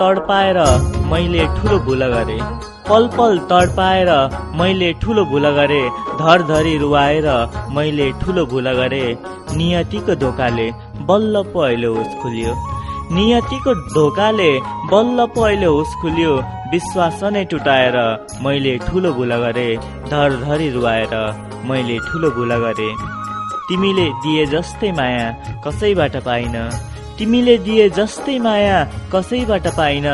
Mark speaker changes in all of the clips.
Speaker 1: तडपाएर मैले ठुलो भुल गरे। पल पल तडपाएर मैले ठुलो भुल गरे। धरधरी रुवाएर मैले ठुलो भुल गरे। नियतिको धोकाले बल्ल पो अहिले होस खुल्यो। नियतिको धोकाले बल्ल पो अहिले होस खुल्यो। विश्वास नै टुटाएर मैले ठुलो भुल गरे। धरधरी रुवाएर मैले ठुलो भुल गरे। तिमीले दिए जस्तै माया कसैबाट पाइन? तिमीले दिए जस्तै माया कसैबाट पाइन।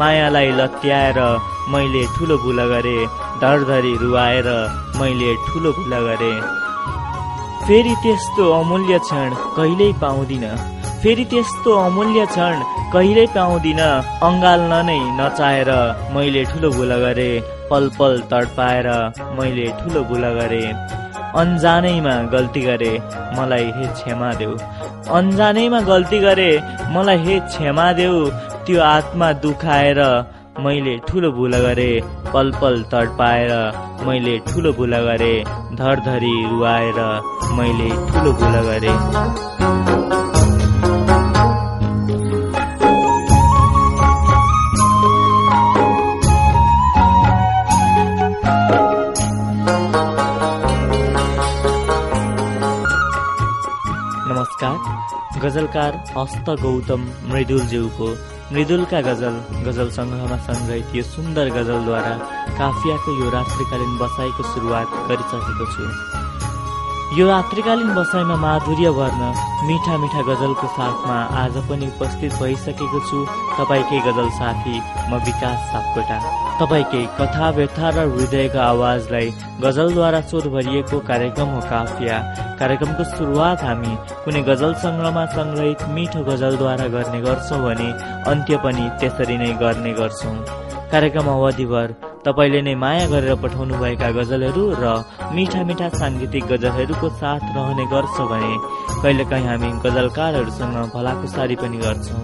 Speaker 1: मायालाई लत्याएर मैले ठुलो भुल गरे। धरधरी रुवाएर मैले ठुलो भुल गरे। फेरि त्यस्तो अमूल्य क्षण कहिल्यै पाउँदिन। फेरि त्यस्तो अमूल्य क्षण कहिल्यै पाउँदिन। अङ्गाल्न नै नचाहेर मैले ठुलो भुल गरे। पल पल तडपाएर मैले ठुलो भुल गरे। अन्जानैमा गल्ती गरे मलाई हे क्षमा देऊ। अन्जानैमा गल्ती गरे मलाई हे क्षमा देऊ। त्यो आत्मा दुखाएर मैले ठुलो भुल गरे। पल पल तडपाएर मैले ठुलो भुल गरे। धरधरी रुवाएर मैले ठुलो भुल गरे। गजलकार हस्त गौतम मृदुलज्यूको मृदुलका गजल गजल सङ्ग्रहमा सङ्ग्रहित यो सुन्दर गजलद्वारा काफियाको यो रात्रिकालीन बसाइको सुरुवात गरिसकेको छु। यो रात्रिकालीन बसाइमा माधुर्य भर्न मिठा मिठा गजलको साथमा आज पनि उपस्थित भइसकेको छु। तपाईँकै गजल साथी म विकास सापकोटा। तपाईँकै कथा व्यथा र हृदयको आवाजलाई गजलद्वारा स्वर भरिएको कार्यक्रम हो काफिया कार्यक्रमको सुरुवात हामी कुनै गजल सङ्ग्रहमा सङ्ग्रहित मिठो गजलद्वारा गर्ने गर्छौँ भने अन्त्य पनि त्यसरी नै गर्ने गर्छौँ। कार्यक्रम अवधिभर तपाईँले नै माया गरेर पठाउनुभएका गजलहरू र मिठा मिठा साङ्गीतिक गजलहरूको साथ रहने गर्छ भने कहिलेकाहीँ हामी गजलकारहरूसँग भलाकुसारी पनि गर्छौँ।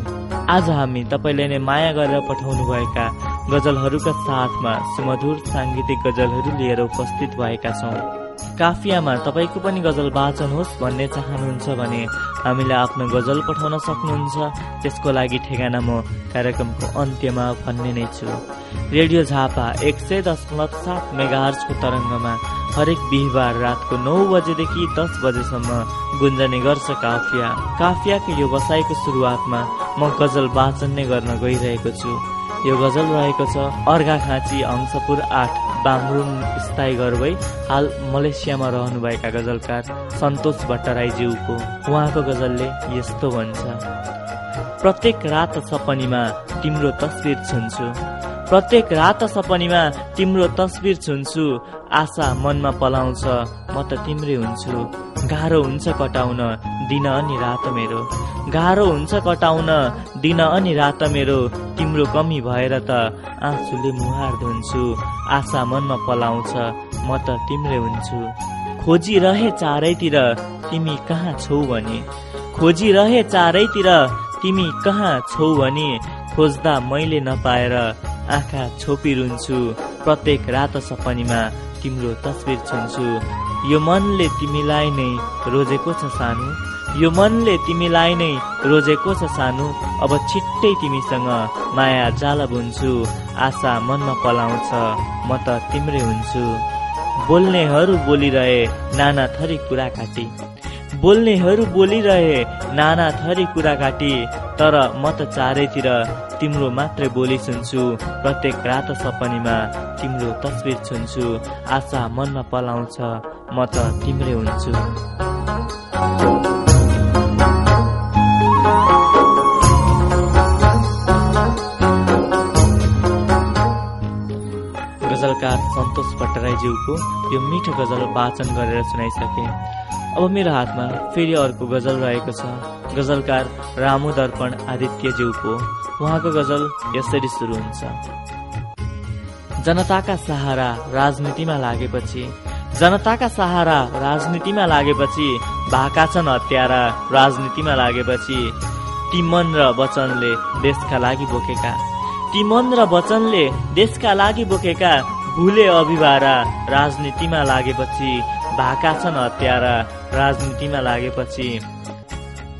Speaker 1: आज हामी तपाईँले नै माया गरेर पठाउनुभएका गजलहरूका साथमा सुमधुर साङ्गीतिक गजलहरू लिएर उपस्थित भएका छौँ। काफियामा तपाईँको पनि गजल वाचन होस् भन्ने चाहनुहुन्छ भने हामीलाई आफ्नो गजल पठाउन सक्नुहुन्छ। त्यसको लागि ठेगाना म कार्यक्रमको अन्त्यमा भन्ने नै छु। रेडियो झापा एक सय दशमलव सात मेगाहर्सको तरङ्गमा हरेक बिहिबार रातको नौ बजेदेखि दस बजेसम्म गुन्जने गर्छ काफिया। काफियाको यो बसाइको सुरुवातमा म गजल वाचन नै गर्न गइरहेको छु। यो गजल रहेको छ अर्घा खाँची अंशपुर आठ बामरुङ स्थायी गर्दै हाल मलेसियामा रहनुभएका गजलकार सन्तोष भट्टराईज्यूको। उहाँको गजलले यस्तो भन्छ प्रत्येक रात सपनीमा तिम्रो तस्विर छुन्छु। प्रत्येक रात सपनीमा तिम्रो तस्विर छुन्छु। आशा मनमा पलाउँछ म त तिम्रै हुन्छु। गाह्रो हुन्छ कटाउन दिन अनि रात मेरो। गाह्रो हुन्छ कटाउन दिन अनि रात मेरो। तिम्रो कमी भएर त आँसुले मुहार धुन्छु। आशा मनमा पलाउँछ म त तिम्रै हुन्छु। खोजिरहे चारैतिर तिमी कहाँ छौ भने। खोजिरहे चारैतिर तिमी कहाँ छौ भने। खोज्दा मैले नपाएर आँखा छोपिरुन्छु प्रत्येक रात सपनीमा तिम्रो तस्विर छुन्छु। यो मनले तिमीलाई नै रोजेको छ सानो। यो मनले तिमीलाई नै रोजेको छ सानो। अब छिट्टै तिमीसँग माया जाल बुन्छु। आशा मनमा पलाउँछ। म त तिम्रै हुन्छु। बोल्नेहरू बोलिरहे नाना थरी कुरा काटी बोल्नेहरू बोलिरहे नाना थरी कुरा काटी तर म त चारैतिर तिम्रो मात्रै बोली सुन्छु। प्रत्येक रात सपनीमा तिम्रो तस्विर छुन्छु। आशा मनमा पलाउँछ म त तिम्रै हुन्छु। गजलकार सन्तोष भट्टराईज्यूको यो मिठो गजल वाचन गरेर सुनाइसके। अब मेरो हातमा फेरि अर्को गजल रहेको छ। गजलकार रामु दर्पण आदित्यज्यूको उहाँको गजल यसरी सुरु हुन्छ। जनताका सहारा राजनीतिमा लागेपछि जनताका सहारा राजनीतिमा लागेपछि भाका छन् हत्यारा राजनीतिमा लागेपछि ती मन र वचनले देशका लागि बोकेका। ती मन र वचनले देशका लागि बोकेका भुले अभिभारा राजनीतिमा लागेपछि भाका छन् हत्यारा राजनीतिमा लागेपछि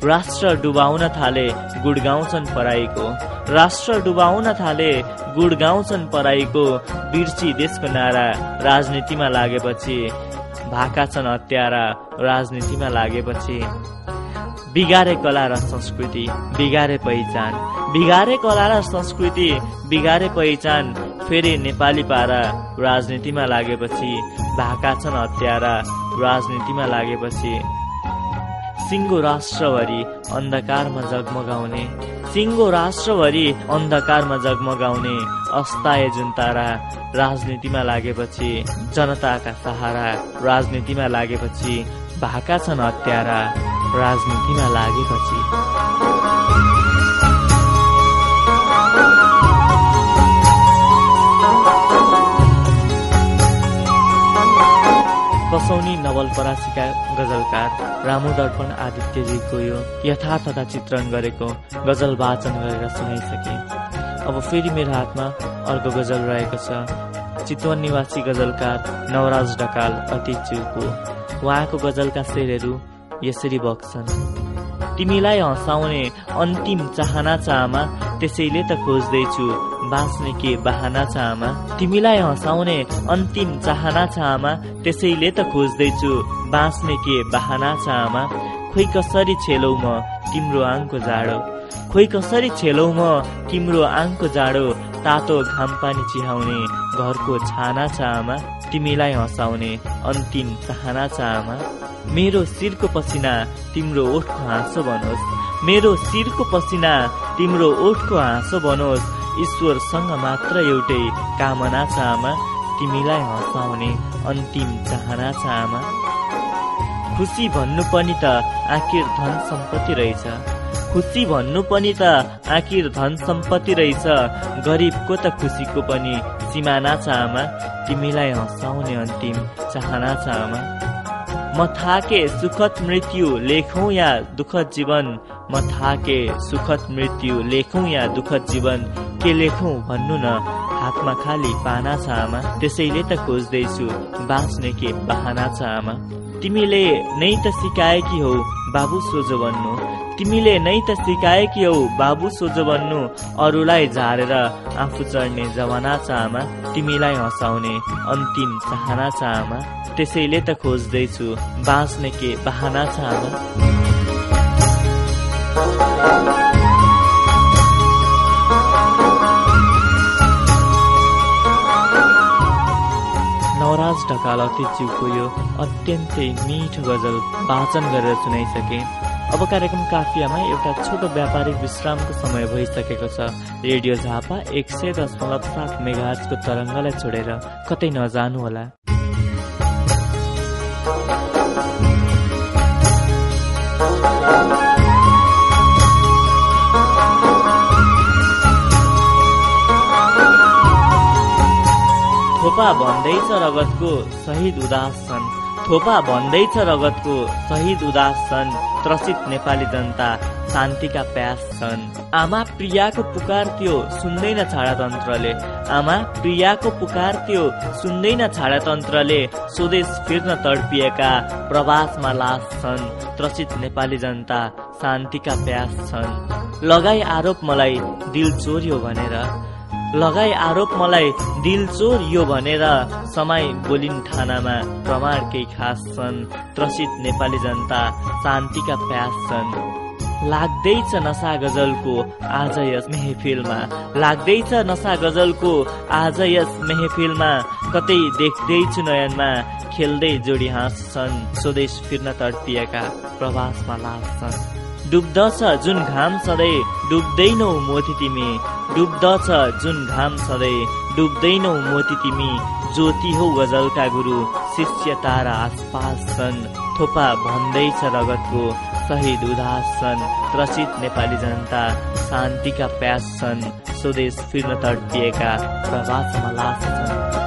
Speaker 1: राष्ट्र डुबाउन थाले गुड गाउँछन् पराईको। राष्ट्र डुबाउन थाले गुड गाउँछन् पराईको बिर्सी देशको नारा राजनीतिमा लागेपछि भाका छन् हत्यारा राजनीतिमा लागेपछि। बिगारे कला र संस्कृति बिगारे पहिचान। बिगारे कला र संस्कृति बिगारे पहिचान। फेरि नेपाली पारा राजनीतिमा लागेपछि भाका छन् हत्यारा राजनीतिमा लागेपछि। सिङ्गो राष्ट्रभरि अन्धकारमा जगमगाउने सिङ्गो राष्ट्रभरि अन्धकारमा जगमगाउने अस्ताय जुन तारा राजनीतिमा लागेपछि जनताका सहारा राजनीतिमा लागेपछि भाका छन् हत्यारा राजनीतिमा लागेपछि कसौनी नवलपरासीका गजलकार रामु दर्पण आदित्यजीको यो यथार्थता चित्रण गरेको गजल वाचन गरेर सुनाइसके। अब फेरि मेरो हातमा अर्को गजल रहेको छ। चितवन निवासी गजलकार नवराज ढकाल अतिथ्यको उहाँको गजलका शेरहरू यसरी बग्छन्। तिमीलाई हँसाउने अन्तिम चाहना आमा त्यसैले त खोज्दैछु बाँच्ने के बाहना छ आमा तिमीलाई हँसाउने अन्तिम चाहना छ आमा त्यसैले त खोज्दैछु बाँच्ने के बाहना छ आमा खोइ कसरी छेलौ म तिम्रो आङको जाडो? खोइ कसरी छेलौ म तिम्रो आङको जाडो? तातो घाम पानी चिहाउने घरको छाना छ आमा तिमीलाई हँसाउने अन्तिम चाहना छ आमा मेरो शिरको पसिना तिम्रो ओठको हाँसो बनोस्। मेरो शिरको पसिना तिम्रो ओठको हाँसो बनोस्। ईश्वरसँग मात्र एउटै कामना छ आमा। तिमीलाई हँसाउने अन्तिम चाहना छ आमा। खुसी भन्नु पनि त आखिर धन सम्पत्ति रहेछ। खुसी भन्नु पनि त आखिर धन सम्पत्ति रहेछ। गरिबको त खुसीको पनि सिमाना छ आमा। तिमीलाई हँसाउने अन्तिम चाहना छ आमा। म थाके सुखद मृत्यु लेखौँ या दुःखद जीवन? म थाके सुखद मृत्यु लेखौँ या दुःखद जीवन? के लेखौँ भन्नु न? हातमा खाली पाना छ आमा। त्यसैले त खोज्दैछु बाँच्ने के बहाना छ आमा। तिमीले नै त सिकाएकी हौ। बाबु सोझो भन्नु। तिमीले नै त सिकाएकी हौ बाबु सोझो भन्नु अरूलाई झारेर आफू चढ्ने जमाना छ आमा तिमीलाई हँसाउने अन्तिम चाहना छ आमा त्यसैले त खोज्दैछु बाँच्ने के बहाना छ आमा। नवराज ढकाल अतिथज्यूको यो अत्यन्तै मिठो गजल वाचन गरेर सुनाइसके। अब कार्यक्रम काफियामा एउटा छोटो व्यापारिक विश्रामको समय भइसकेको छ। रेडियो झापा एक सय दशमलव सात मेगाजको तरङ्गलाई छोडेर कतै नजानुहोला थोपा भन्दैछ रगतको शहीद उदास छन्। थोपा भन्दैछ रगतको शहीद उदास छन्। त्रसित नेपाली जनता शान्तिका प्यास छन्। आमा प्रियाको पुकार त्यो सुन्दैन छाडातन्त्रले। आमा प्रियाको पुकार त्यो सुन्दैन छाडातन्त्रले। स्वदेश फिर्न तडपिएका प्रवासमा लास छन्। त्रसित नेपाली जनता शान्तिका प्यास छन्। लगाई आरोप मलाई दिल चोर्यो भनेर लगाई आरोप मलाई दिल चोर यो भनेर समय बोलिन थानामा प्रमाण केही खास छन्। त्रसित नेपाली जनता शान्तिका प्यास छन्। लाग्दैछ नसा गजलको आज यस मेहफिलमा। लाग्दैछ नसा गजलको आज यस मेहफिलमा। कतै देख्दैछु नयनमा खेल्दै जोडी हाँस्छन्। स्वदेश फिर्न तडपिएका प्रवासमा लास्छन्। डुब्दछ जुन घाम सधैँ डुब्दैनौ मोती तिमी। डुब्दछ जुन घाम सधैँ डुब्दैनौ मोती तिमी। ज्योति हौ गजलका गुरु शिष्य तारा आसपास छन्। थोपा भन्दैछ रगतको शहीद उदास छन्। त्रसित नेपाली जनता शान्तिका प्यास छन्। स्वदेश फिर्न तडपिएका प्रवासमा लास छन्।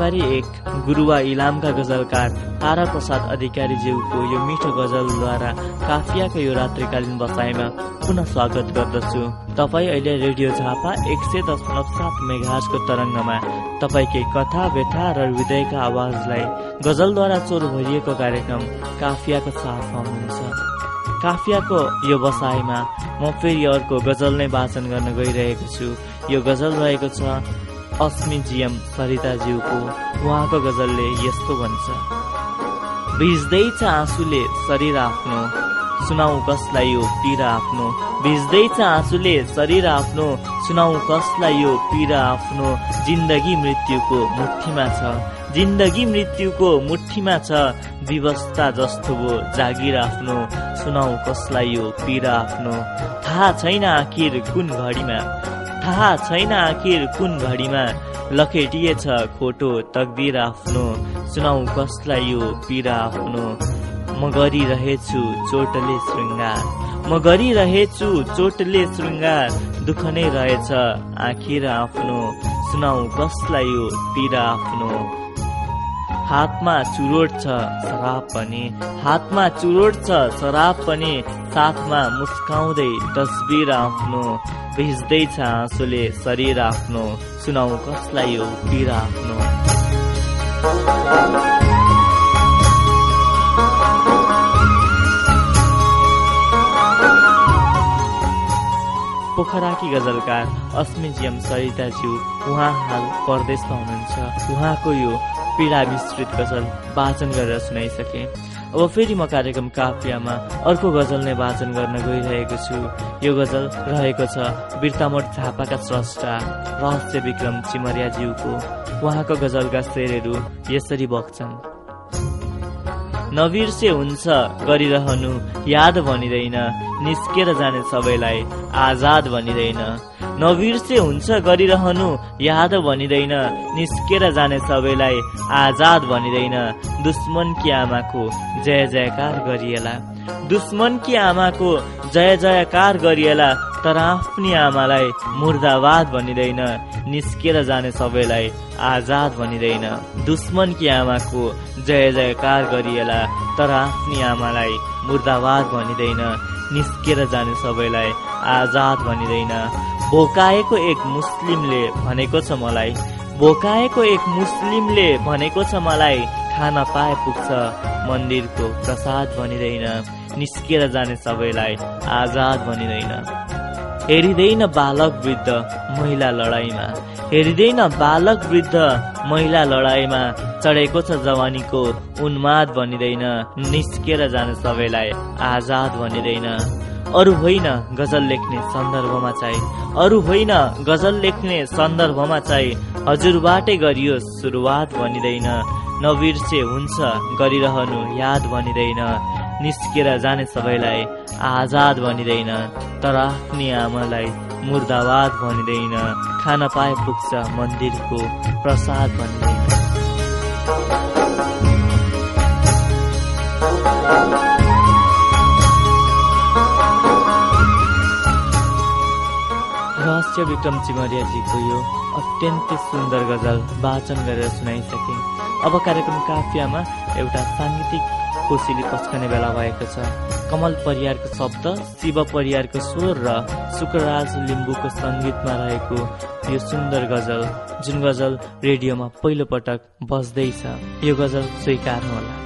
Speaker 1: दानाबारी एक गुरुवा इलामका गजलकार तारा प्रसाद अधिकारी ज्यूको यो मिठो गजलद्वारा काफियाको यो रात्रिकालीन बसाइमा पुनः स्वागत गर्दछु। तपाईँ अहिले रेडियो झापा एक सय दशमलव सात मेघाजको तरङ्गमा तपाईँकै कथा व्यथा र हृदयका आवाजलाई गजलद्वारा चोर भरिएको कार्यक्रम काफियाको साथमा हुनुहुन्छ काफियाको यो बसाइमा म फेरि अर्को गजल नै वाचन गर्न गइरहेको छु। यो गजल रहेको छ अस्मिजियम सरिताज्यूको उहाँको गजलले यस्तो भन्छ। भिज्दैछ आँसुले शरीर आफ्नो सुनाउ कसलाई यो पीडा आफ्नो। भिज्दैछ आँसुले शरीर आफ्नो सुनाउ कसलाई यो पीडा आफ्नो। जिन्दगी मृत्युको मुठीमा छ जिन्दगी मृत्युको मुठीमा छ। व्यवस्था जस्तो भो जागिर आफ्नो सुनाउ कसलाई यो पीडा आफ्नो। थाहा छैन आखिर कुन घडीमा। थाहा छैन आखिर कुन घडीमा लखेटिएछ खोटो तकदिर आफ्नो। सुनाउ कसलाई यो पीडा आफ्नो। म गरिरहेछु चोटले श्रृङ्गार म गरिरहेछु चोटले श्रृङ्गार दुःख नै रहेछ आखिर आफ्नो। सुनाउ कसलाई यो पीडा आफ्नो। हातमा चुरोट छ शराब पनि। हातमा चुरोट छ शराब पनि। साथमा मुस्काउँदै तस्बिर आफ्नो। भिज्दैछ आँसुले शरीर आफ्नो। सुनाउ कसलाई यो पीडा आफ्नो? पोखराकी गजलकार अस्मिजियम सरिताज्यू उहाँ हाल परदेशमा हुनुहुन्छ। उहाँको यो पीडा मिश्रित गजल वाचन गरेर सुनाइसके। अब फेरि म कार्यक्रम काफियामा अर्को गजल नै वाचन गर्न गइरहेको छु। यो गजल रहेको छ बिर्तामोट झापाका स्रष्टा रहस्य विक्रम चिमरियाज्यूको। उहाँको गजलका शेरहरू यसरी बग्छन्। नबिर्से हुन्छ गरिरहनु याद भनिँदैन निस्केर जाने सबैलाई आजाद भनिँदैन। नबिर्से हुन्छ गरिरहनु याद भनिँदैन निस्केर जाने सबैलाई आजाद भनिँदैन। दुश्मन कि आमाको जय जयकार गरिएला। दुश्मन कि आमाको जय जयकार गरिएला। तर आफ्नी आमालाई मुर्दाबाद भनिँदैन निस्केर जाने सबैलाई आजाद भनिँदैन। दुश्मन कि आमाको जय जयकार गरिएला तर आफ्नी आमालाई मुर्दाबाद भनिँदैन निस्केर जाने सबैलाई आजाद भनिँदैन। भोकाएको एक मुस्लिमले भनेको छ मलाई भोकाएको एक मुस्लिमले भनेको छ मलाई खान पाए पुग्छ मन्दिरको प्रसाद भनिँदैन निस्केर जाने सबैलाई आजाद भनिँदैन। हेरिँदैन बालक वृद्ध महिला लडाइँमा हेरिँदैन बालक वृद्ध महिला लडाइँमा चढेको छ जवानीको उन्माद भनिँदैन निस्केर जाने सबैलाई आजाद भनिँदैन। अरू होइन गजल लेख्ने सन्दर्भमा चाहिँ अरू होइन गजल लेख्ने सन्दर्भमा चाहिँ हजुरबाटै गरियो सुरुवात भनिँदैन। नबिर्से हुन्छ गरिरहनु याद भनिँदैन निस्केर जाने सबैलाई आजाद भनिँदैन। तर आफ्नी आमालाई मुर्दाबाद भनिँदैन। खान पाए पुग्छ मन्दिरको प्रसाद भनिँदैन। रहस्य विक्रम चिमरियाजीको यो अत्यन्तै सुन्दर गजल वाचन गरेर सुनाइसके। अब कार्यक्रम काफियामा एउटा साङ्गीतिक कोसिली पस्कने बेला भएको छ। कमल परियारको शब्द शिव परियारको स्वर र शुक्रराज लिम्बूको सङ्गीतमा रहेको यो सुन्दर गजल जुन गजल रेडियोमा पहिलो पटक बज्दैछ। यो गजल स्वीकार्नुहोला।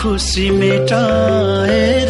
Speaker 2: खुसी मेटाए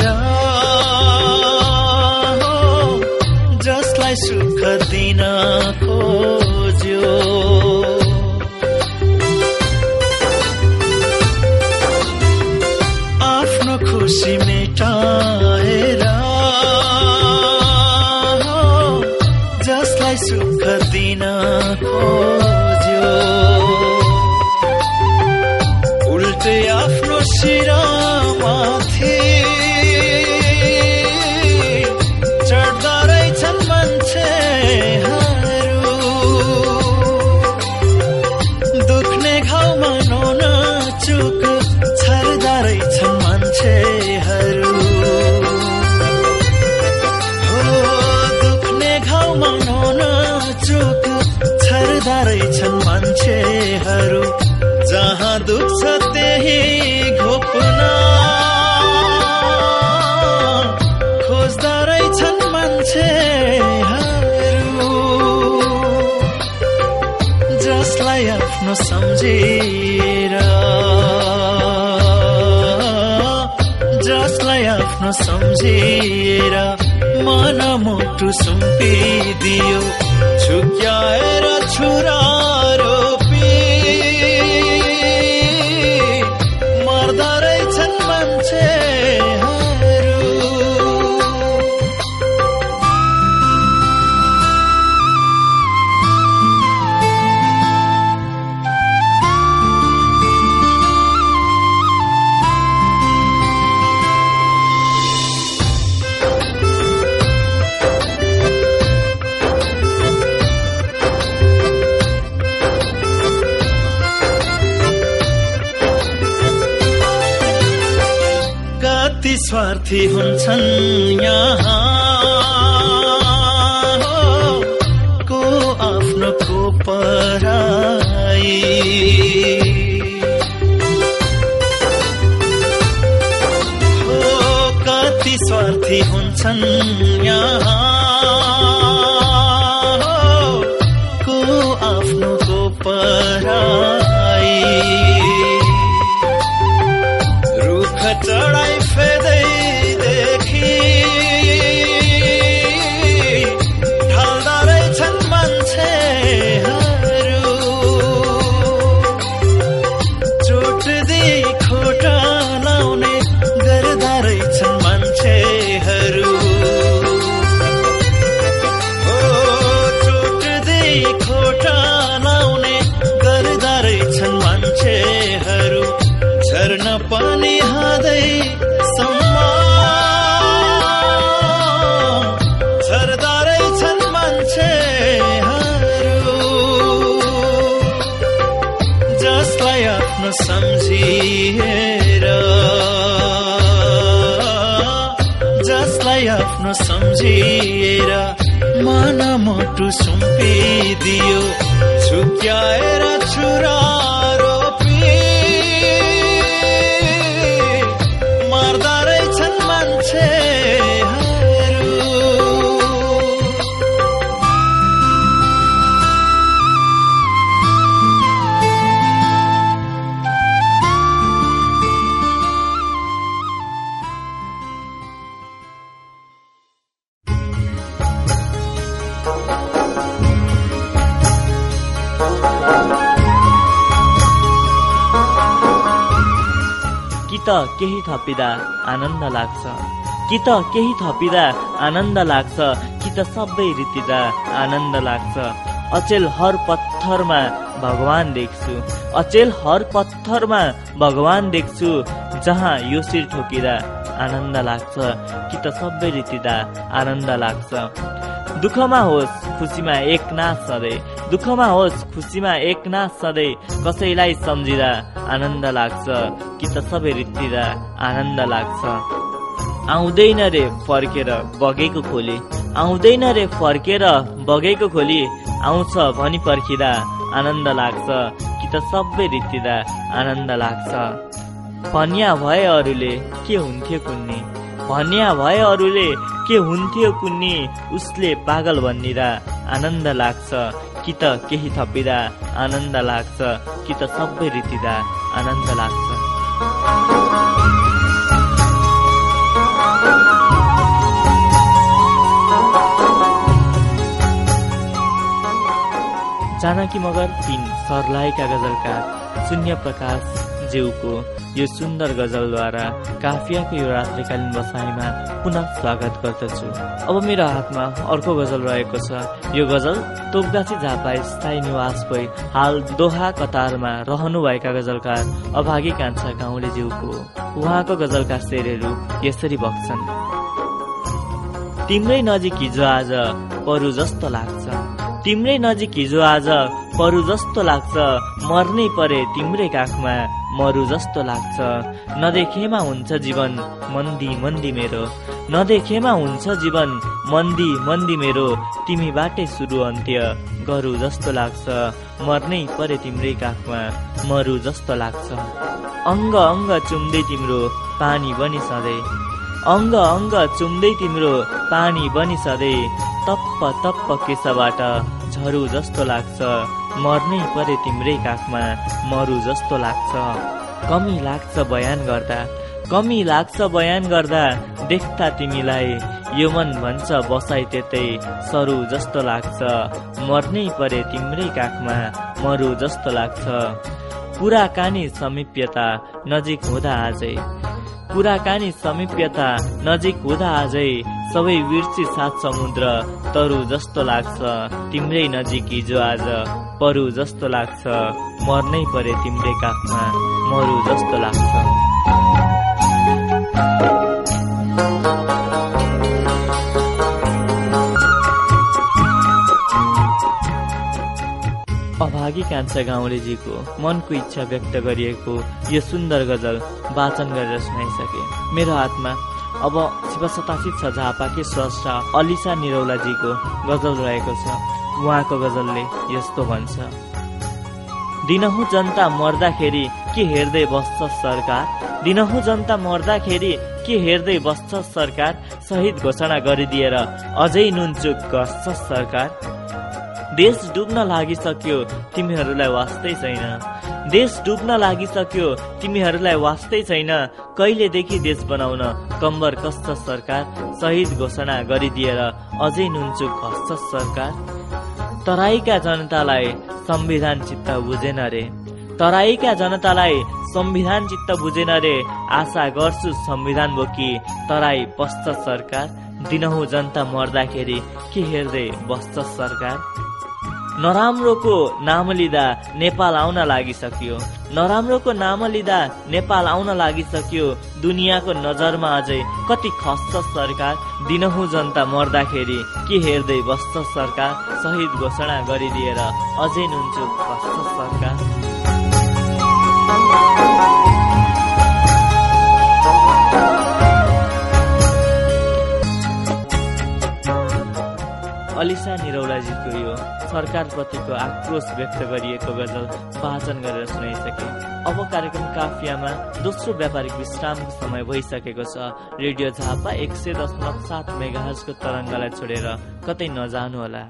Speaker 2: दियो। छुक्या छुरा। छन् सम्झिएर जसलाई आफ्नो सम्झिएर मन मोटु सुम्पिदियो छुक्याएर छुरा
Speaker 1: केही थपिँदा आनन्द लाग्छ। कि त केही थपिँदा आनन्द लाग्छ कि त सबै रीतिदा आनन्द लाग्छ। अचेल हर पत्थरमा भगवान देख्छु। अचेल हर पत्थरमा भगवान देख्छु जहाँ यो शिर ठोकिँदा आनन्द लाग्छ कि त सबै रीतिदा आनन्द लाग्छ। दुःखमा होस् खुसीमा एक नाच सधैँ। दुःखमा होस् खुसीमा एक नाच सधैँ कसैलाई सम्झिँदा आनन्द लाग्छ। कि त सबै रीतिदा आनन्द लाग्छ। आउँदैन रे फर्केर बगेको खोली। आउँदैन रे फर्केर बगेको खोली। आउँछ भनी पर्खिँदा आनन्द लाग्छ। कि त सबै रीतिदा आनन्द लाग्छ। भनिया भए अरूले के हुन्थ्यो कुन्नी? भनिया भए अरूले के हुन्थ्यो कुन्नी? उसले पागल भनिदिँदा आनन्द लाग्छ। कि त केही थपिँदा आनन्द लाग्छ कि त सबै रीतिदा आनन्द लाग्छ। जानकी मगर तिन सर्लाएका गजलकार शून्य प्रकाश ज्यूको यो सुन्दर गजलद्वारा काफियाको यो रात्रिकालीन बसाइमा पुनः स्वागत गर्दछु। अब मेरो हातमा अर्को गजल रहेको छ। यो गजल तोकदासी झापा स्थायी निवास भई हाल दोहा कतारमा रहनुभएका गजलकार अभागी कान्छा गाउँले ज्यूको उहाँको गजलका शेरहरू यसरी बग्छन्। तिम्रै नजिक हिजो आज परु जस्तो लाग्छ। तिम्रै नजिक हिजो आज परु जस्तो लाग्छ। मर्नै परे तिम्रै काखमा मरु जस्तो लाग्छ। नदेखेमा हुन्छ जीवन मन्दी मन्दी मेरो। नदेखेमा हुन्छ जीवन मन्दी मन्दी मेरो। तिमीबाटै सुरु अन्त्य गरु जस्तो लाग्छ। मर्नै परे तिम्रै काखमा मरु जस्तो लाग्छ। अङ्ग अङ्ग चुम्दै तिम्रो पानी बनी सधैँ अङ्ग अङ्ग चुम्दै तिम्रो पानी बनी सधैँ तप्प तप्प केसबाट झरु जस्तो लाग्छ। मर्नै परे तिम्रै काखमा मरु जस्तो लाग्छ। कमी लाग्छ बयान गर्दा। कमी लाग्छ बयान गर्दा देख्दा तिमीलाई। यो मन भन्छ बसाइ त्यतै सरु जस्तो लाग्छ। मर्नै परे तिम्रै काखमा मरु जस्तो लाग्छ। कुराकानी समीप्यता नजिक हुँदा आजै। कुराकानी समीप्यता नजिक हुँदा आजै सबै बिर्सी सात समुद्र तरु जस्तो लाग्छ। तिम्रै नजिक हिजो आज परु जस्तो लाग्छ। मर्नै परे तिम्रै काखमा मरु जस्तो लाग्छ। अभागी कान्छा गाउँलेजीको मनको इच्छा व्यक्त गरिएको यो सुन्दर गजल वाचन गरेर सुनाइसके। मेरो हातमा अब शिवशतासित छ झापाकी स्रष्टा अलिसा निरौलाजीको गजल रहेको छ। उहाँको गजलले यस्तो भन्छ। दिनहुँ जनता मर्दाखेरि के हेर्दै बस्छ सरकार? दिनहुँ जनता मर्दाखेरि के हेर्दै बस्छ सरकार? शहीद घोषणा गरिदिएर अझै नुनचुक गर्छ सरकार। देश डुब्न लागिसक्यो तिमीहरूलाई वास्तै छैन। देश डुब्न लागिसक्यो तिमीहरूलाई वास्तै छैन। कहिलेदेखि देश बनाउन कम्बर कस्छ सरकार शहीद घोषणा गरिदिएर अझै नुनचुक हस्छ सरकार? तराईका जनतालाई संविधान चित्त बुझेन रे। तराईका जनतालाई संविधान चित्त बुझेन रे। आशा गर्छु संविधान बोकी तराई पस्छ सरकार। दिनहुँ जनता मर्दाखेरि के हेर्दै बस्छ सरकार? नराम्रोको नाम लिँदा नेपाल आउन लागिसक्यो। नराम्रोको नाम लिँदा नेपाल आउन लागिसक्यो। दुनियाँको नजरमा अझै कति खस्छ सरकार दिनहुँ जनता मर्दाखेरि के हेर्दै बस्छ सरकार शहीद घोषणा गरिदिएर अझै नुन्चु खस्छ सरकार। अलिसा निरौलाजीको यो सरकारप्रतिको आक्रोश व्यक्त गरिएको गजल वाचन गरेर सुनाइसके। अब कार्यक्रम काफियामा दोस्रो व्यापारिक विश्रामको समय भइसकेको छ। रेडियो झापा एक सय दशमलव सात मेगाहजको तरङ्गलाई छोडेर कतै नजानुहोला।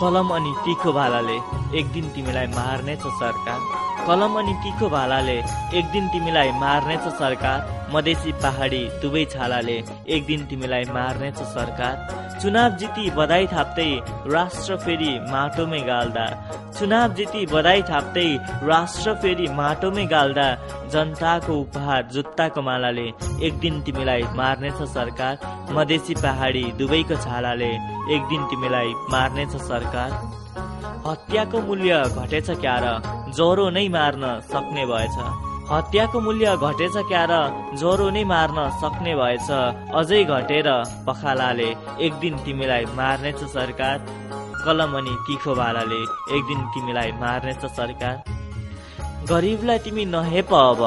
Speaker 1: कलम अनि तिखो भालाले एक दिन तिमीलाई मार्नेछ सरकार। कलम अनि तिखो भालाले एक दिन तिमीलाई मार्नेछ सरकार। मधेसी पहाडी दुवै छालाले एक दिन तिमीलाई मार्नेछ सरकार। चुनाव जिती बधाई थाप्दै राष्ट्र फेरि माटोमै गाल्दा। चुनाव जिती बधाई थाप्दै राष्ट्र फेरि माटोमै गाल्दा। जनताको उपहार जुत्ताको मालाले एक दिन तिमीलाई मार्नेछ सरकार। मधेसी पहाडी दुवैको छालाले एक दिन तिमीलाई मार्नेछ सरकार। हत्याको मूल्य घटेछ क्यार। ज्वरो नै मार्न सक्ने भएछ। हत्याको मूल्य घटेछ क्या र ज्वरो नै मार्न सक्ने भएछ। अझै घटेर पखालाले एक दिन तिमीलाई मार्नेछ सरकार। कलम अनि तिखो भालाले एक दिन तिमीलाई मार्नेछ सरकार। गरिबलाई तिमी नहेप अब।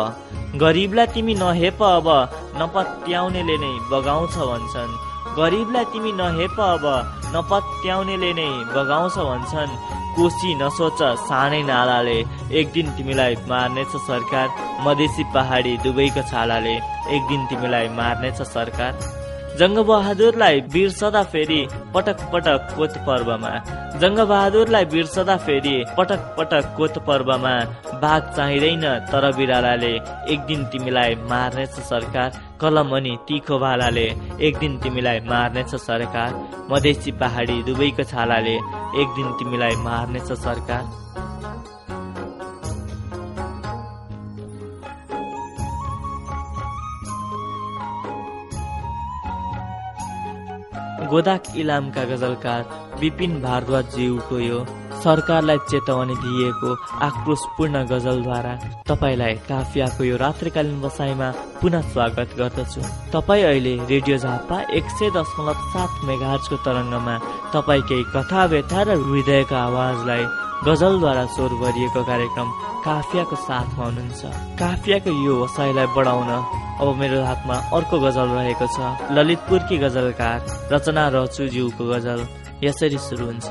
Speaker 1: गरिबलाई तिमी नहेप अब। नपत्याउनेले नै बगाउँछ भन्छन्। गरिबलाई तिमी नहेप अब। नपत्याउनेले नै बगाउँछ भन्छन्। कोसी नसोच सानै नालाले एक दिन तिमीलाई मार्नेछ सरकार मधेसी पहाडी दुवैको छालाले एक दिन तिमीलाई मार्नेछ सरकार। जङ्गबहादुरलाई बिर्सदा फेरि पटक पटक कोत पर्वमा। जङ्गबहादुरलाई बिर्सदा फेरि पटक पटक कोत पर्वमा। बाघ चाहिँदैन तर बिरालाले। एक दिन तिमीलाई मार्नेछ सरकार कलम अनि तिखो भालाले। एक दिन तिमीलाई मार्नेछ सरकार मधेसी पहाडी दुवैको छालाले। एक दिन तिमीलाई मार्नेछ सरकार। गोदाक इलामका गजलकार विपिन भारद्वाजज्यूको यो सरकारलाई चेतावनी दिएको आक्रोशपूर्ण गजलद्वारा तपाईँलाई काफियाको यो रात्रिकालीन बसाइमा पुनः स्वागत गर्दछु। तपाईँ अहिले रेडियो झापा एक सय दशमलव सात मेगाजको तरङ्गमा तपाईँ केही कथा व्यथा र हृदयको आवाजलाई गजलद्वारा स्वर गरिएको कार्यक्रम काफियाको साथमा हुनुहुन्छ। काफियाको यो वसाइलाई बढाउन अब मेरो हातमा अर्को गजल रहेको छ। ललितपुरकी गजलकार रचना रचुज्यूको गजल। यसरी सुरु हुन्छ।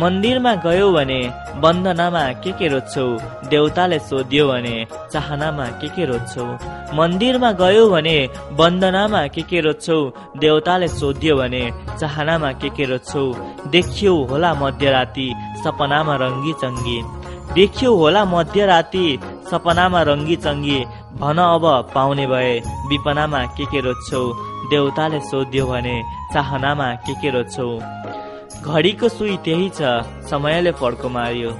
Speaker 1: मन्दिरमा गयो भने वन्दनामा के के रोज्छौ? देउताले सोध्यो भने चाहनामा के के रोज्छौ? मन्दिरमा गयो भने वन्दनामा के के रोज्छौ? देउताले सोध्यो भने चाहनामा के के रोज्छौ? देखियो होला मध्यराती सपनामा रङ्गी चङ्गी। देखियो होला मध्यराती सपनामा रङ्गी चङ्गी। भन अब पाउने भए विपनामा के के रोज्छौ? देउताले सोध्यो भने चाहनामा के के रोज्छौ? घडीको सुई त्यही छ समयले फड्को मारियो।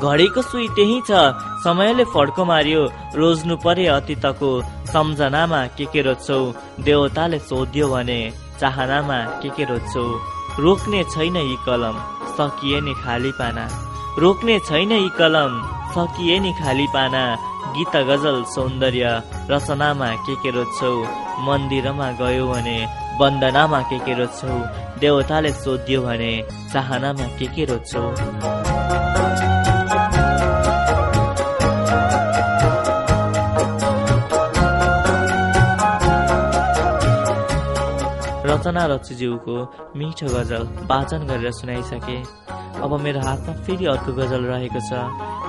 Speaker 1: घडीको सुई त्यही छ समयले फड्को मारियो। रोज्नु परे अतीतको सम्झनामा के के रोज्छौ? देवताले सोध्यो भने चाहनामा के के रोज्छौ? रोक्ने छैन यी कलम सकिए नि खाली पाना। रोक्ने छैन यी कलम सकिए नि खाली पाना। गीत गजल सौन्दर्य रचनामा के के रोज्छौ? मन्दिरमा गयो भने वन्दनामा के के रोज्छौ? देवताले सोध्यो भने चाहनामा के के रोज्छौ? रचना रचुज्यूको मिठो गजल वाचन गरेर सुनाइसके। अब मेरो हातमा फेरि अर्को गजल रहेको छ।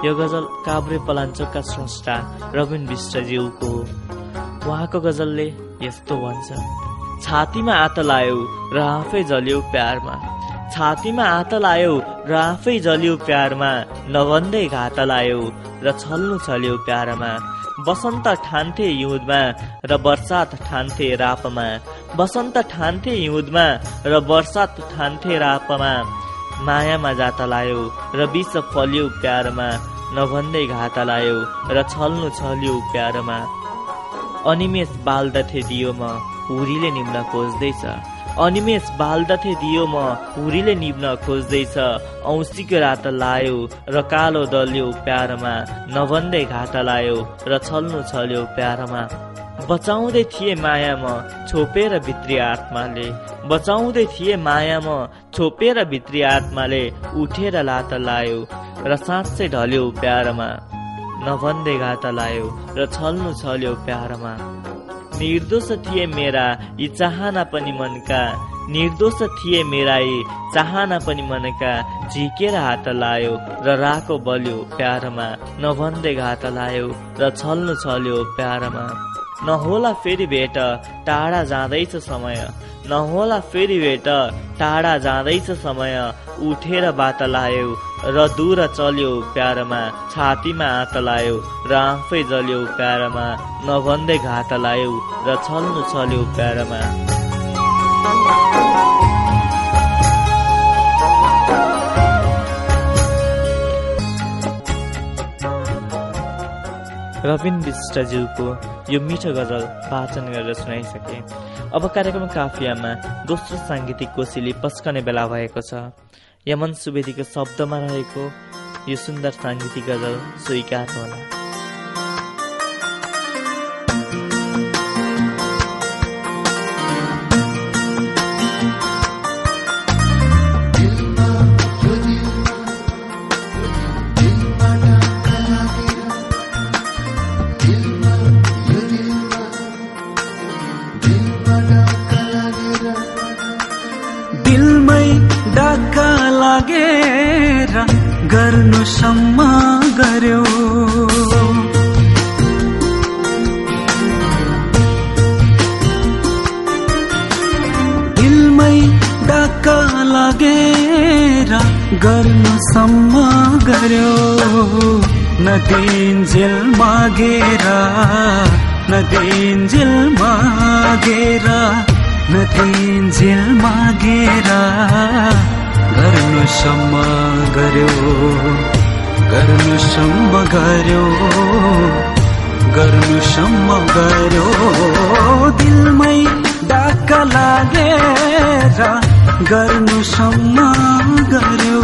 Speaker 1: यो गजल काभ्रे पलाञ्चोकका स्रष्टा रविन विष्टज्यूको हो। उहाँको गजलले यस्तो भन्छ। छातीमा आत लायो र आफै जल्यौ प्यारमा। छातीमा आत लायो र आफै जल्यौ प्यारमा। नभन्दै घात लायो र छल्नु छल्यो प्यारमा। बसन्त ठान्थे हिउँदमा र बर्सात ठान्थे रापमा। बसन्त ठान्थे हिउँदमा र बर्सात ठान्थे रापमा। मायामा जात लायो र विष फल्यो प्यारमा नभन्दै घात लायो र छल्नु छल्यो प्यारमा। अनिमेष बाल्दथे दियो म हुरीले निम्न खोज्दैछ। अनिमेष बाल्दथे दियो म हुरीले निम्न खोज्दैछ। औँसीको रात लायो र कालो दल्यो प्यारमा नभन्दै घाटा लायो र छल्नु छल्यो प्यारमा। बचाउँदै थिए माया म छोपेर भित्री आत्माले। बचाउँदै थिए माया म छोपेर भित्री आत्माले उठेर लात लायो र साँच्चै ढल्यो प्यारमा। नभन्दै घाटा लायो र छल्नु छल्यो प्यारमा। निर्दोष थिए मेरा यी चाहना पनि मनका। निर्दोष थिए मेरा यी चाहना पनि मनका। झिकेर हात लायो र राको बल्यो प्यारमा। नभन्दै घात लायो र छल्नु छल्यो प्यारमा। नहोला फेरि भेट टाढा जाँदैछ समय। नहोला फेरि भेट टाढा जाँदैछ समय। उठेर बात लायो र दूर चल्यो प्यारमा। छातीमा हात लायो र आफै जल्यो प्यारमा। नभन्दै घात लायो र छल्नु चल्यो प्यारमा। रविन विष्टज्यूको यो मिठो गजल वाचन गरेर सुनाइसके। अब कार्यक्रम काफियामा दोस्रो साङ्गीतिक कोशीले पस्कने बेला भएको छ। यमन सुवेदीको शब्दमा रहेको यो सुन्दर साङ्गीतिक गजल स्वीकार होला
Speaker 3: सम्म गर्यो। दिलमै डाका लागेर गर्नुसम्म गर्यो। नदिन्जेल मागेर नदिन्जेल मागेर नदिन्जेल मागेर। गर्नुसम्म गर्यो गर्नुसम्म गर्यो गर्नुसम्म गर्यो। दिलमै डाका लागेर गर्नुसम्म गर्यो।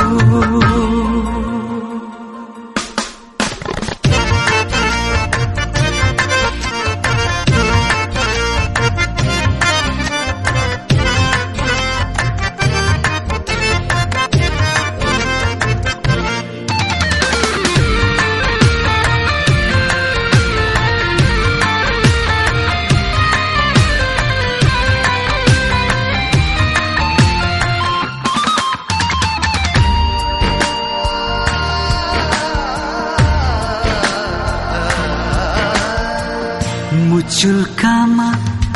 Speaker 3: मुचुल्कामा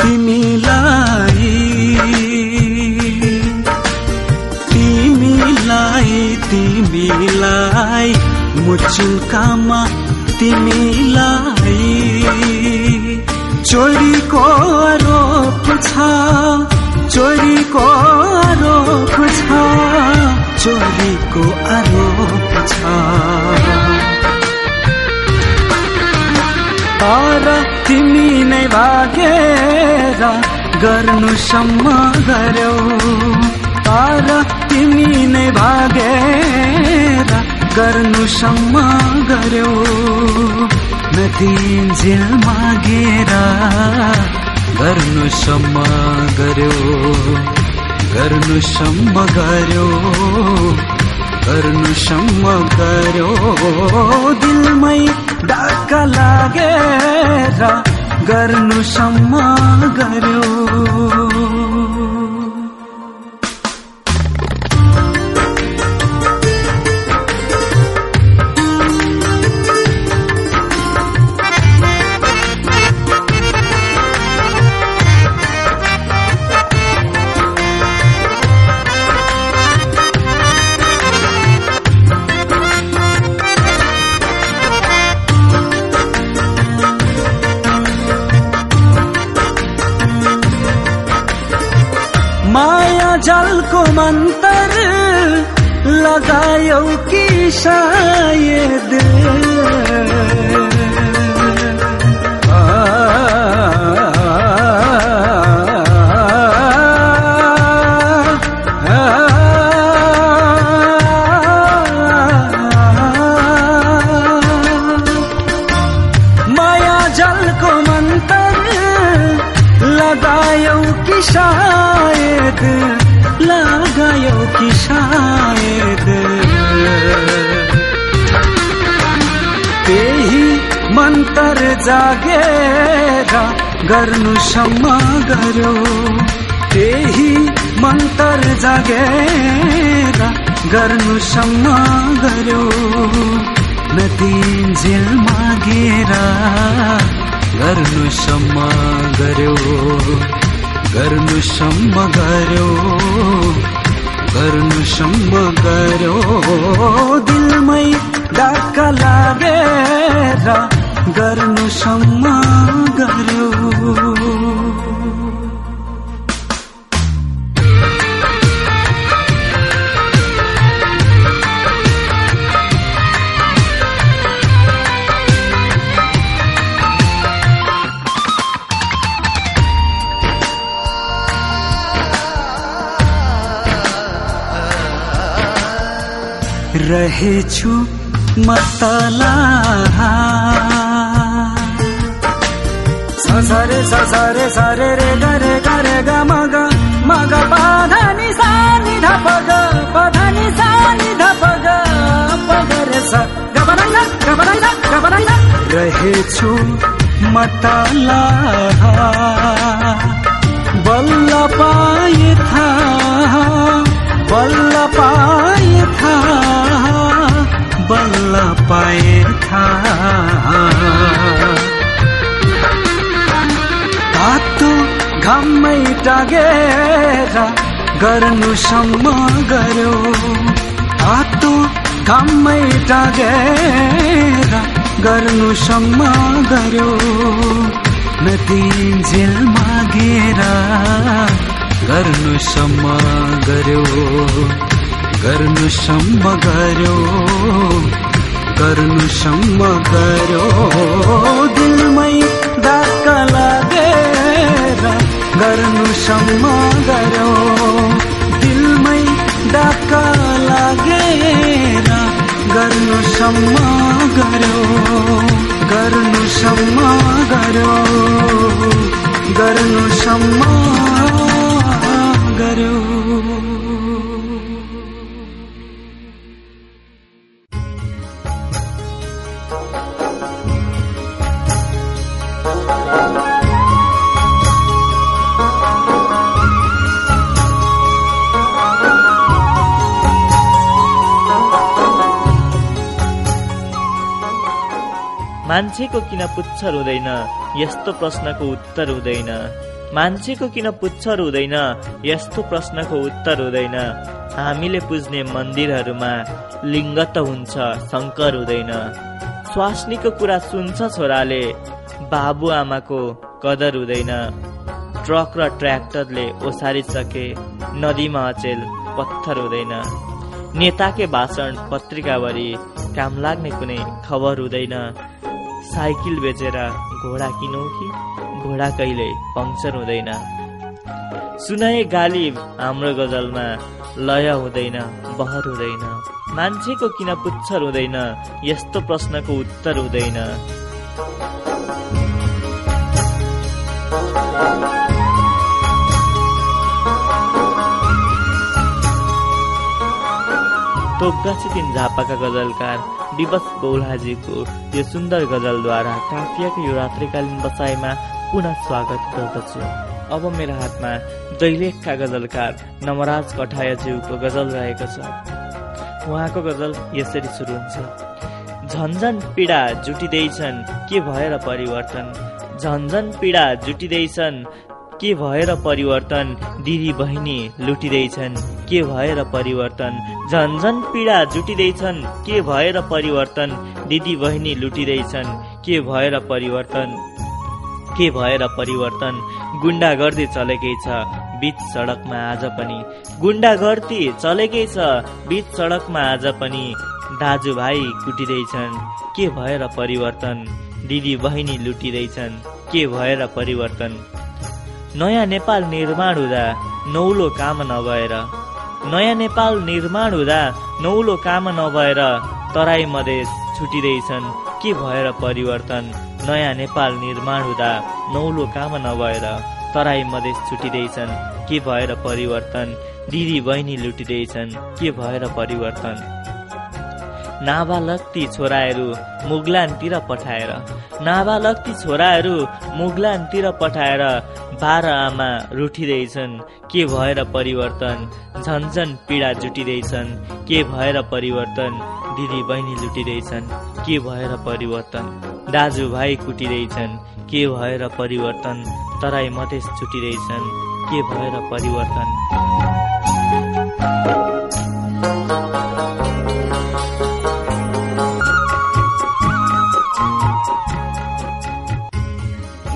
Speaker 3: तिमीलाई तिमीलाई तिमीलाई मुचुल्कामा तिमीलाई चोरीको आरोप छ चोरीको आरोप छ चोरीको आरोप छ तिमी नै भागेर गर्नुसम्म गर्यौ। तर तिमी नै भागेर गर्नुसम्म गर्यौ। नदिन्जेल मागेर गर्नुसम्म गर्यो। गर्नुसम्म गर्यो। गर्नुसम्म गर्यो। दिलमै डाका लागेर गर्नुसम्म गर्यो। मन्तर लगायौ कि सायद जागेर गर्नुसम्म गर्यो। त्यही मन्तर जागेर गर्नुसम्म गर्यो। नदिन्जेल मागेर गर्नुसम्म गर्यो। गर्नुसम्म गर्यो। गर्नुसम्म गर्यो। दिलमै डाका लागेर गर्नुसम्म गरौँ रहेछु मतला सरे सरे सरे रे गरे गरे ग मग मग पाधानी सानी धप ग पाधानी सानी धप ग पगरे स गबरंगा गबरंगा गबरंगा रहेछु मतला बल्ल पाए था बल्ल पाए था बल्ल पाए था घाममै टागेर गर्नुसम्म गर्यो तातो घाममै टागेर गर्नुसम्म गर्यो नदिन्जेल मागेर गर्नुसम्म गर्यो गर्नुसम्म गर्यो गर्नुसम्म गर्यो दिलमै गर्नुसम्म गर्यो दिलमै दाक्का लागेर गर्नुसम्म गर्यो गर्नुसम्म गर्यो गर्नुसम्म गर्यो
Speaker 1: मान्छेको किन पुच्छर हुँदैन? यस्तो प्रश्नको उत्तर हुँदैन। मान्छेको किन पुच्छर हुँदैन? यस्तो प्रश्नको उत्तर हुँदैन। हामीले पुज्ने मन्दिरहरूमा लिङ्ग त हुन्छ शङ्कर हुँदैन। स्वास्नीको कुरा सुन्छ छोराले बाबुआमाको कदर हुँदैन। ट्रक र ट्र्याक्टरले ओसारिसके नदीमा अचेल पत्थर हुँदैन। नेताकै भाषण पत्रिकाभरि काम लाग्ने कुनै खबर हुँदैन। साइकल बेचेर घोडा किनौ कि घोडा कहिले पङ्चर हुँदैन? सुनाए गाली हाम्रो गजलमा लय हुँदैन बहर हुँदैन मान्छेको किन पुच्छर हुँदैन यस्तो प्रश्नको उत्तर हुँदैन। तोपगाछी तिन झापाका गजलकार विवश बौलाजीको यो सुन्दर गजलद्वारा काफियाको यो रात्रिकालीन बसाइमा पुनः स्वागत गर्दछु। अब मेरो हातमा दैलेखका गजलकार नवराज कठायाज्यूको गजल रहेको छ। उहाँको गजल यसरी सुरु हुन्छ। झन्झन पीडा जुटिँदैछन् के भएर परिवर्तन? झन्झन पीडा जुटिँदैछन् के भएर परिवर्तन? दिदी बहिनी लुटिँदैछन्। के भएर परिवर्तन? झन्झन पीडा जुटिँदैछन्। के भएर परिवर्तन? दिदी बहिनी लुटिँदैछन्। के भएर परिवर्तन? के भएर परिवर्तन? गुन्डा गर्दै चलेकै छ। बिच सडकमा आज पनि। गुन्डा गर्दी चलेकै छ। बिच सडकमा आज पनि। दाजुभाइ कुटिँदैछन्। के भएर परिवर्तन? दिदी बहिनी लुटिँदैछन्। के भएर परिवर्तन? नयाँ नेपाल निर्माण हुँदा नौलो काम नभएर। नयाँ नेपाल निर्माण हुँदा नौलो काम नभएर तराई मधेस छुटिँदैछन्। के भएर परिवर्तन? नयाँ नेपाल निर्माण हुँदा नौलो काम नभएर तराई मधेस छुटिँदैछन्। के भएर परिवर्तन? दिदी बहिनी लुटिँदैछन्। के भएर परिवर्तन? नाबालक ती छोराहरू मुगलानतिर पठाएर नाबालक ती छोराहरू मुगलानतिर पठाएर बाह्र आमा रुठिँदैछन्। के भएर परिवर्तन? झन्झन पीडा जुटिँदैछन्। के भएर परिवर्तन? दिदी बहिनी लुटिँदैछन्। के भएर परिवर्तन? दाजुभाइ कुटिँदैछन्। के भएर परिवर्तन? तराई मधेस छुटिँदैछन्। के भएर परिवर्तन?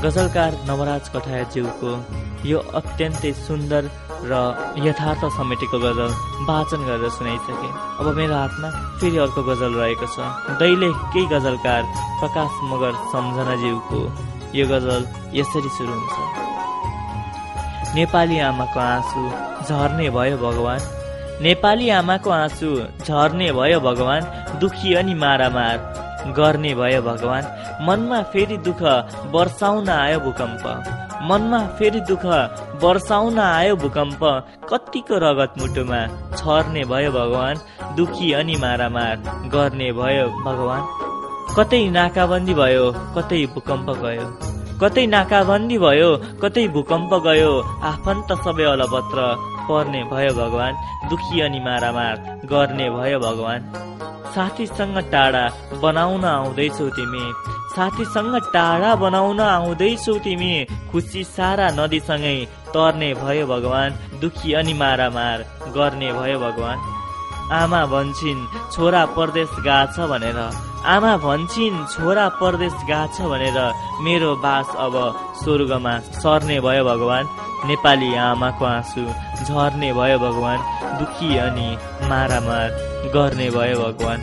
Speaker 1: गजलकार नवराज कठायाज्यूको यो अत्यन्तै सुन्दर र यथार्थ समेटेको गजल वाचन गरेर सुनाइसके। अब मेरो हातमा फेरि अर्को गजल रहेको छ। दैले केही गजलकार प्रकाश मगर सम्झनाज्यूको यो गजल यसरी सुरु हुन्छ। नेपाली आमाको आँसु झर्ने भयो भगवान। नेपाली आमाको आँसु झर्ने भयो भगवान। दुखी अनि मारामार गर्ने भयो भगवान। मनमा फेरि दुःख वर्षाउन आयो भूकम्प। मनमा फेरि दुःख वर्षाउन आयो भूकम्प। कतिको रगत मुटुमा छर्ने भयो भगवान दुखी अनि मारामार गर्ने भयो भगवान। कतै नाकाबन्दी भयो कतै भूकम्प गयो। कतै नाकाबन्दी भयो कतै भूकम्प गयो। आफन्त सबै अलपत्र पर्ने भयो भगवान दुखी अनि मारामार गर्ने भयो भगवान। साथीसँग टाढा बनाउन आउँदैछौ तिमी। साथीसँग टाढा बनाउन आउँदैछौ तिमी। खुसी सारा नदीसँगै तर्ने भयो भगवान दुखी अनि मारामार गर्ने भयो भगवान। आमा भन्छन् छोरा परदेश गाछ भनेर। आमा भन्छन् छोरा परदेश गाछ भनेर मेरो बास अब स्वर्गमा सर्ने भयो भगवान। नेपाली आमाको आँसु झर्ने भयो भगवान। दुखी अनि मारामार गर्ने भयो भगवान।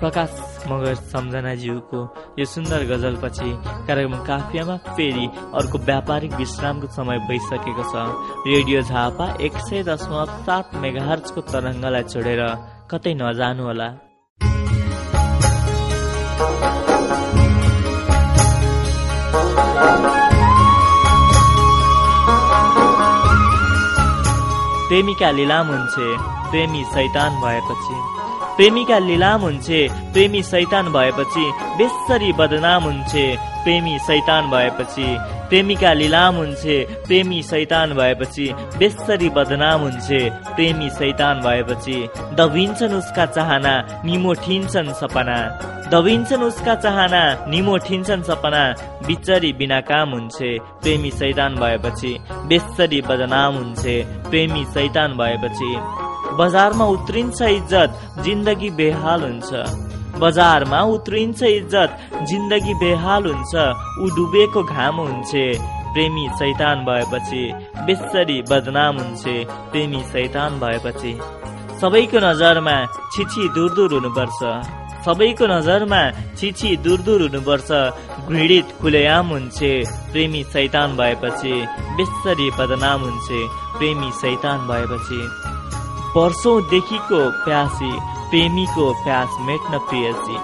Speaker 1: प्रकाश मगर सम्झनाज्यूको यो सुन्दर गजलपछि कार्यक्रम काफियामा फेरि अर्को व्यापारिक विश्रामको समय भइसकेको छ। रेडियो झापा एक सय दशमलव सात मेगाहर्चको तरङ्गलाई छोडेर कतै नजानुहोला प्रेमिका लिलाम हुन्छे प्रेमी सैतान भएपछि। प्रेमिका लिलाम हुन्छे प्रेमी सैतान भएपछि बेसरी बदनाम हुन्छे प्रेमी सैतान भएपछि प्रेमिका लिलाम हुन्छे प्रेमी सैतान भएपछि बेसरी बदनाम हुन्छे प्रेमी सैतान भएपछि दबिन्छन् उसका चाहना निमो ठिन्छन् सपना। दबिन्छन् उसका चाहना निमो ठिन्छन् सपना बिचरी बिना काम हुन्छे प्रेमी सैतान भएपछि बेसरी बदनाम हुन्छे प्रेमी सैतान भएपछि बजारमा उत्रिन्छ इज्जत जिन्दगी बेहाल हुन्छ। बजारमा उत्रिन्छ इज्जत जिन्दगी बेहाल हुन्छ। ऊ डुबेको घाम हुन्छे। प्रेमी सैतान भएपछि बेसरी बदनाम हुन्छे। प्रेमी सैतान भएपछि सबैको नजरमा छिछि दूर दूर हुनुपर्छ। सबैको नजरमा छिछि दूर दूर हुनुपर्छ। घृणित खुलेआम हुन्छे। प्रेमी सैतान भएपछि बेसरी बदनाम हुन्छे। प्रेमी सैतान भएपछि वर्षौँदेखिको प्यासी प्रेमीको प्यास मेट्न प्रियसी।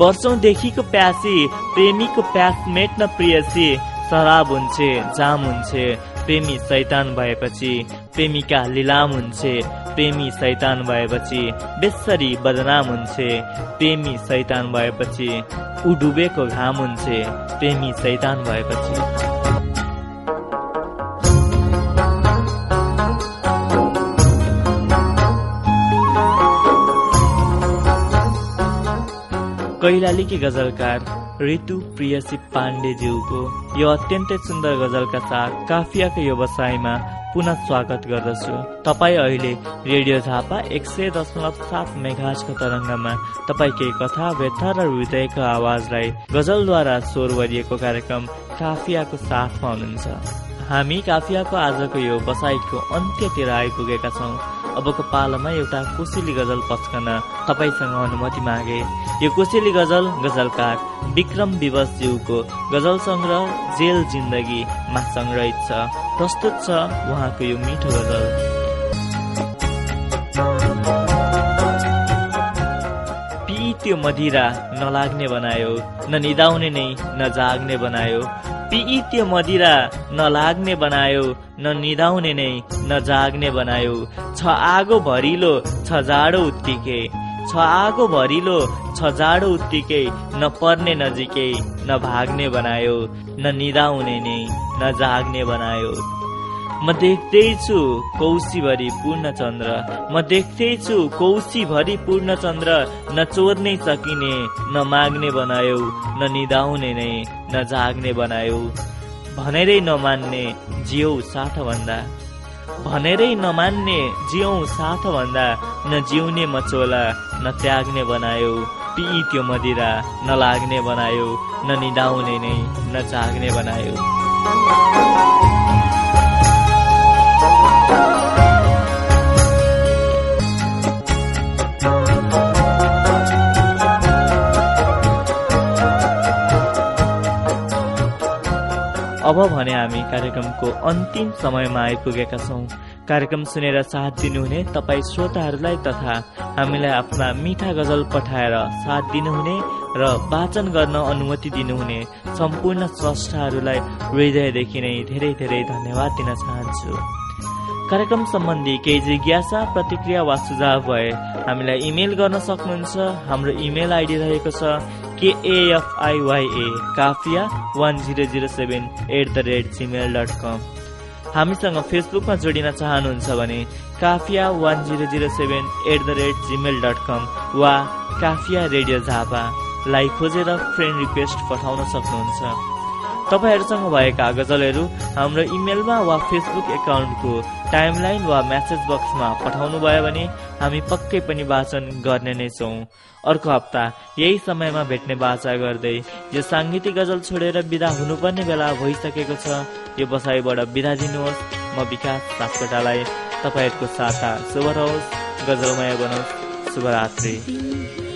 Speaker 1: वर्षौँदेखिको प्यासी प्रेमीको प्यास मेट्न प्रियसी। शराब हुन्छे जाम हुन्छे प्रेमी सैतान भएपछि। प्रेमिका लिलाम हुन्छे प्रेमी सैतान भएपछि। बेसरी बदनाम हुन्छे प्रेमी सैतान भएपछि। ऊ डुबेको घाम हुन्छे प्रेमी सैतान भएपछि। कैलालीकी गजलकार ऋतु प्रियसी पाण्डेज्यूको यो अत्यन्तै सुन्दर गजलका साथ काफियाको व्यवसायमा पुनः स्वागत गर्दछु। तपाईँ अहिले रेडियो झापा एक सय दशमलव सात मेघाजको तरङ्गमा तपाईँ केही कथा व्यथा र हृदयको आवाजलाई गजलद्वारा स्वर गरिएको कार्यक्रम काफियाको साथमा हुनुहुन्छ। हामी काफियाको आजको यो बसाइको अन्त्यतिर आइपुगेका छौँ। अबको पालामा एउटा कोसेली गजल पस्कन तपाईँसँग अनुमति मागे यो कोसेली गजल गजलकार विक्रम विवशज्यूको गजल सङ्ग्रह जेल जिन्दगीमा सङ्ग्रहित छ। प्रस्तुत छ उहाँको यो मिठो गजल। त्यो मदिरा नलाग्ने बनायो न निदाउने नै नजाग्ने बनायो। पिई त्यो मदिरा नलाग्ने बनायो न निदाउने नै नजाग्ने बनायो। छ आगो भरिलो छ जाडो उत्तिकै। छ आगो भरिलो छ जाडो उत्तिकै नपर्ने नजिकै नभाग्ने बनायो न निदाउने नै नजाग्ने बनायो। म देख्दैछु कौशीभरि पूर्ण चन्द्र। म देख्दैछु कौशीभरि पूर्ण चन्द्र। न चोर्नै सकिने न माग्ने बनायो न निदाउने नै न जाग्ने बनायो। भनेरै नमान्ने जिउ साथ भन्दा भनेरै नमान्ने जिउ साथ भन्दा न जिउने मचोला न त्याग्ने बनायो। पिई त्यो मदिरा नलाग्ने बनायो न निदाउने नै न जाग्ने बनायो। अब भने हामी कार्यक्रमको अन्तिम समयमा आइपुगेका छौँ। कार्यक्रम सुनेर साथ दिनुहुने तपाईँ श्रोताहरूलाई तथा हामीलाई आफ्ना मिठा गजल पठाएर साथ दिनुहुने र वाचन गर्न अनुमति दिनुहुने सम्पूर्ण स्रष्टाहरूलाई हृदयदेखि नै धेरै धेरै धन्यवाद दिन चाहन्छु। कार्यक्रम सम्बन्धी केही जिज्ञासा प्रतिक्रिया वा सुझाव भए हामीलाई इमेल गर्न सक्नुहुन्छ। हाम्रो इमेल आइडी रहेको छ K A F I Y A Kafiya one zero zero seven at the rate gmail dot com हामीसँग फेसबुकमा जोडिन चाहनुहुन्छ भने Kafiya one zero zero seven at the rate gmail dot com वा काफिया रेडियो झापालाई खोजेर friend request पठाउन सक्नुहुन्छ। तपाईँहरूसँग भएका गजलहरू हाम्रो इमेलमा वा फेसबुक एकाउन्टको टाइमलाइन वा म्यासेज बक्समा पठाउनु भयो भने हामी पक्कै पनि वाचन गर्ने नै छौँ। अर्को हप्ता यही समयमा भेट्ने बाचा गर्दै यो साङ्गीतिक गजल छोडेर विदा हुनुपर्ने बेला भइसकेको छ। यो बसाइबाट बिदा दिनुहोस्। म विकास सापकोटालाई तपाईँहरूको साता शुभ रहोस्। गजलमय बनोस्। शुभरात्री।